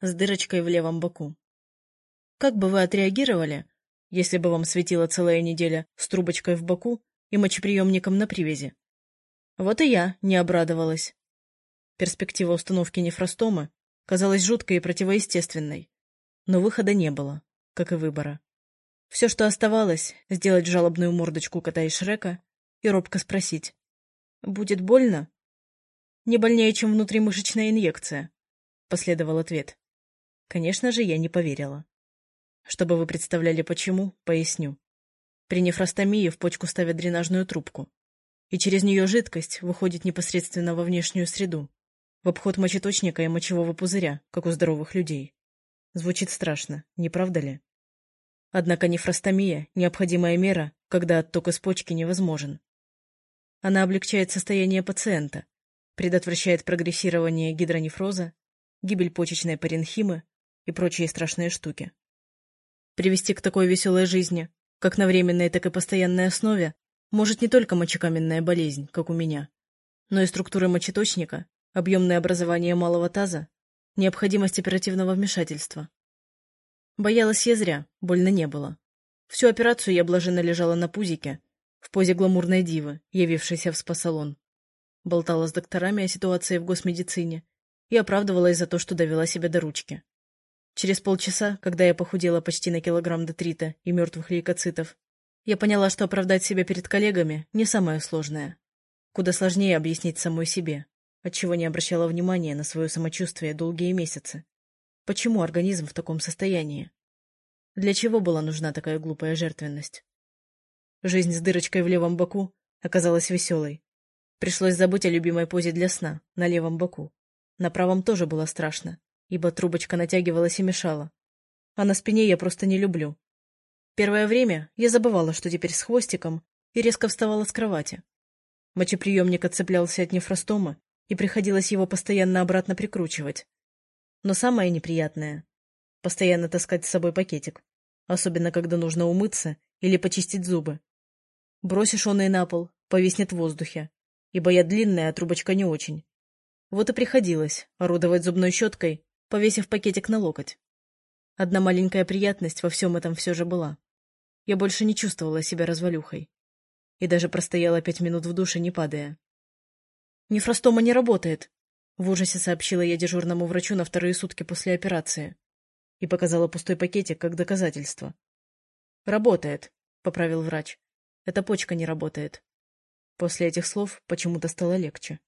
с дырочкой в левом боку. Как бы вы отреагировали, если бы вам светила целая неделя с трубочкой в боку и мочеприемником на привязи? Вот и я не обрадовалась. Перспектива установки нефростомы казалась жуткой и противоестественной, но выхода не было, как и выбора. Все, что оставалось, сделать жалобную мордочку кота и Шрека и робко спросить. «Будет больно?» «Не больнее, чем внутримышечная инъекция», — последовал ответ. Конечно же, я не поверила. Чтобы вы представляли почему, поясню. При нефростомии в почку ставят дренажную трубку, и через нее жидкость выходит непосредственно во внешнюю среду, в обход мочеточника и мочевого пузыря, как у здоровых людей. Звучит страшно, не правда ли? Однако нефростомия – необходимая мера, когда отток из почки невозможен. Она облегчает состояние пациента, предотвращает прогрессирование гидронефроза, гибель почечной паренхимы и прочие страшные штуки. Привести к такой веселой жизни, как на временной, так и постоянной основе, может не только мочекаменная болезнь, как у меня, но и структуры мочеточника, объемное образование малого таза, необходимость оперативного вмешательства. Боялась я зря, больно не было. Всю операцию я блаженно лежала на пузике, в позе гламурной дивы, явившейся в спа-салон. Болтала с докторами о ситуации в госмедицине и оправдывалась за то, что довела себя до ручки. Через полчаса, когда я похудела почти на килограмм детрита и мертвых лейкоцитов, я поняла, что оправдать себя перед коллегами не самое сложное. Куда сложнее объяснить самой себе, отчего не обращала внимания на свое самочувствие долгие месяцы. Почему организм в таком состоянии? Для чего была нужна такая глупая жертвенность? Жизнь с дырочкой в левом боку оказалась веселой. Пришлось забыть о любимой позе для сна, на левом боку. На правом тоже было страшно, ибо трубочка натягивалась и мешала. А на спине я просто не люблю. Первое время я забывала, что теперь с хвостиком, и резко вставала с кровати. Мочеприемник отцеплялся от нефростома, и приходилось его постоянно обратно прикручивать. Но самое неприятное — постоянно таскать с собой пакетик, особенно когда нужно умыться или почистить зубы. Бросишь он и на пол, повиснет в воздухе, ибо я длинная, а трубочка не очень. Вот и приходилось орудовать зубной щеткой, повесив пакетик на локоть. Одна маленькая приятность во всем этом все же была. Я больше не чувствовала себя развалюхой. И даже простояла пять минут в душе, не падая. «Нефростома не работает», — в ужасе сообщила я дежурному врачу на вторые сутки после операции и показала пустой пакетик как доказательство. «Работает», — поправил врач. «Эта почка не работает». После этих слов почему-то стало легче.